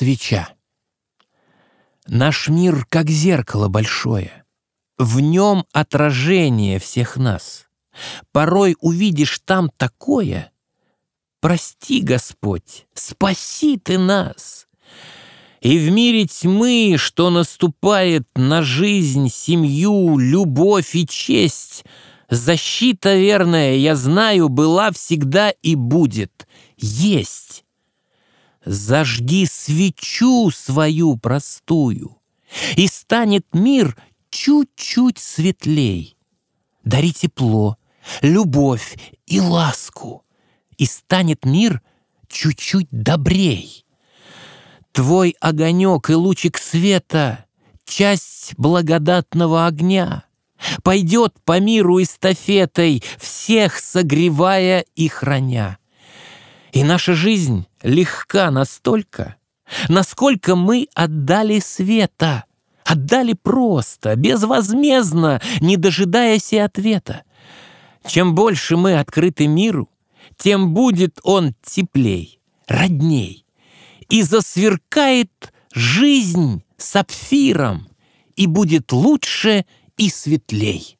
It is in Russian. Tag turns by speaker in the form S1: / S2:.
S1: Свеча. Наш мир как зеркало большое. В нем отражение всех нас. Порой увидишь там такое. Прости, Господь, спаси Ты нас. И в мире тьмы, что наступает на жизнь, семью, любовь и честь, защита верная, я знаю, была всегда и будет, есть. Зажги свечу свою простую, и станет мир чуть-чуть светлей. Дари тепло, любовь и ласку, и станет мир чуть-чуть добрей. Твой огонек и лучик света — часть благодатного огня — пойдет по миру эстафетой, всех согревая и храня. И наша жизнь легка настолько, насколько мы отдали света, отдали просто, безвозмездно, не дожидаясь и ответа. Чем больше мы открыты миру, тем будет он теплей, родней, и засверкает жизнь сапфиром, и будет лучше и светлей.